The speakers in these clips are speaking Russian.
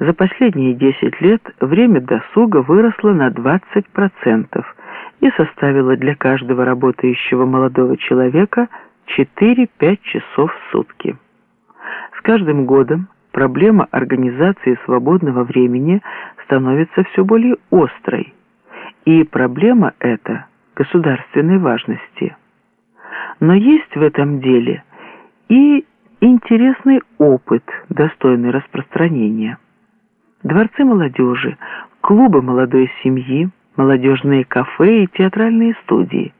За последние 10 лет время досуга выросло на 20% и составило для каждого работающего молодого человека 4-5 часов в сутки. С каждым годом проблема организации свободного времени становится все более острой, и проблема эта государственной важности. Но есть в этом деле и интересный опыт, достойный распространения. Дворцы молодежи, клубы молодой семьи, молодежные кафе и театральные студии.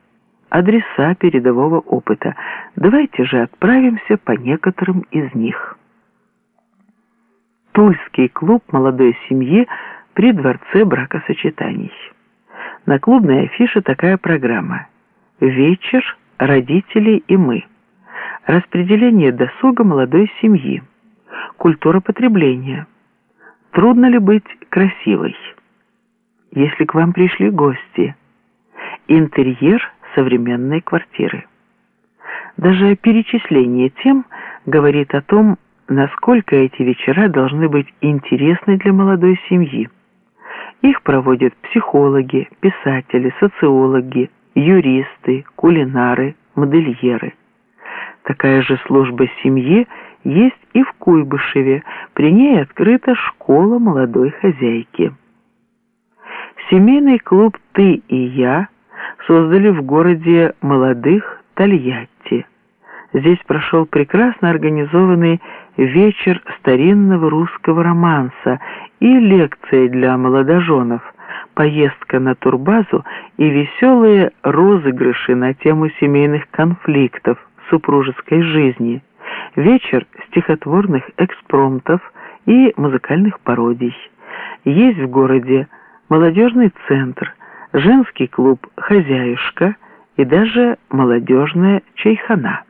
Адреса передового опыта. Давайте же отправимся по некоторым из них. Тульский клуб молодой семьи при Дворце бракосочетаний. На клубной афише такая программа. Вечер, родители и мы. Распределение досуга молодой семьи. Культура потребления. Трудно ли быть красивой? Если к вам пришли гости. Интерьер современной квартиры. Даже перечисление тем говорит о том, насколько эти вечера должны быть интересны для молодой семьи. Их проводят психологи, писатели, социологи, юристы, кулинары, модельеры. Такая же служба семьи есть и в Куйбышеве, при ней открыта школа молодой хозяйки. Семейный клуб «Ты и я» создали в городе молодых Тольятти. Здесь прошел прекрасно организованный вечер старинного русского романса и лекции для молодоженов, поездка на турбазу и веселые розыгрыши на тему семейных конфликтов, супружеской жизни, вечер стихотворных экспромтов и музыкальных пародий. Есть в городе молодежный центр, женский клуб «Хозяюшка» и даже молодежная чайхана.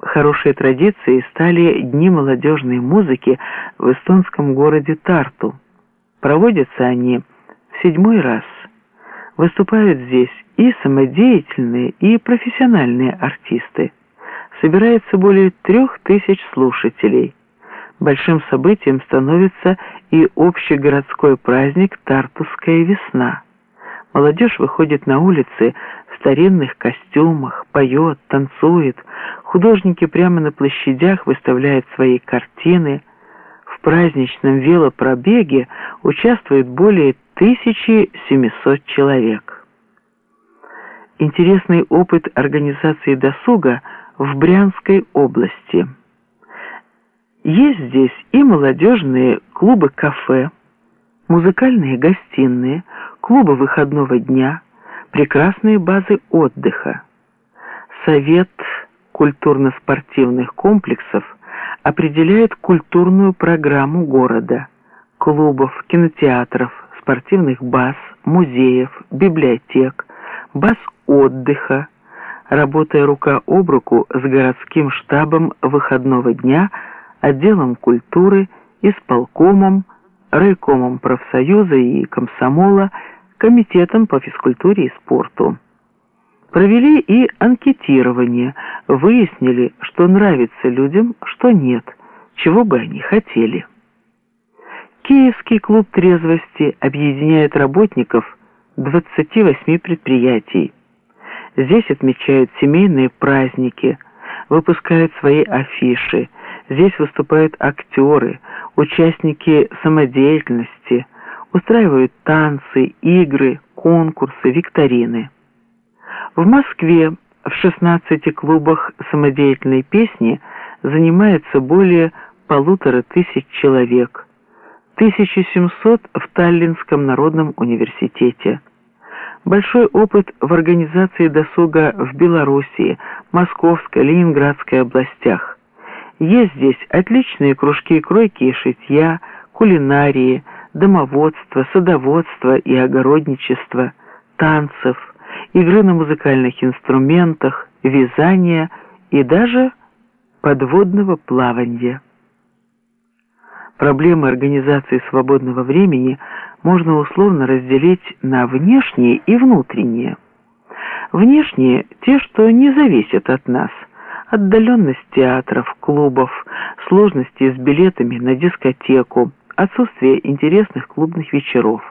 Хорошие традиции стали Дни молодежной музыки в эстонском городе Тарту. Проводятся они в седьмой раз. Выступают здесь и самодеятельные, и профессиональные артисты. Собирается более трех тысяч слушателей. Большим событием становится и общегородской праздник «Тартусская весна». Молодежь выходит на улицы в старинных костюмах, поет, танцует. Художники прямо на площадях выставляют свои картины. В праздничном велопробеге участвует более 1700 человек. Интересный опыт организации досуга в Брянской области. Есть здесь и молодежные клубы-кафе, музыкальные гостиные, клубы выходного дня, прекрасные базы отдыха. Совет культурно-спортивных комплексов определяет культурную программу города, клубов, кинотеатров, спортивных баз, музеев, библиотек, баз отдыха, работая рука об руку с городским штабом выходного дня, отделом культуры, исполкомом, райкомом профсоюза и комсомола, комитетом по физкультуре и спорту. Провели и анкетирование, выяснили, что нравится людям, что нет, чего бы они хотели. Киевский клуб трезвости объединяет работников 28 предприятий. Здесь отмечают семейные праздники, выпускают свои афиши, здесь выступают актеры, участники самодеятельности, устраивают танцы, игры, конкурсы, викторины. В Москве в 16 клубах самодеятельной песни занимается более полутора тысяч человек – 1700 в Таллинском народном университете. Большой опыт в организации досуга в Белоруссии, Московской, Ленинградской областях. Есть здесь отличные кружки кройки и шитья, кулинарии, домоводства, садоводства и огородничества, танцев, игры на музыкальных инструментах, вязания и даже подводного плавания. Проблемы организации свободного времени можно условно разделить на внешние и внутренние. Внешние – те, что не зависят от нас. Отдаленность театров, клубов, сложности с билетами на дискотеку, отсутствие интересных клубных вечеров.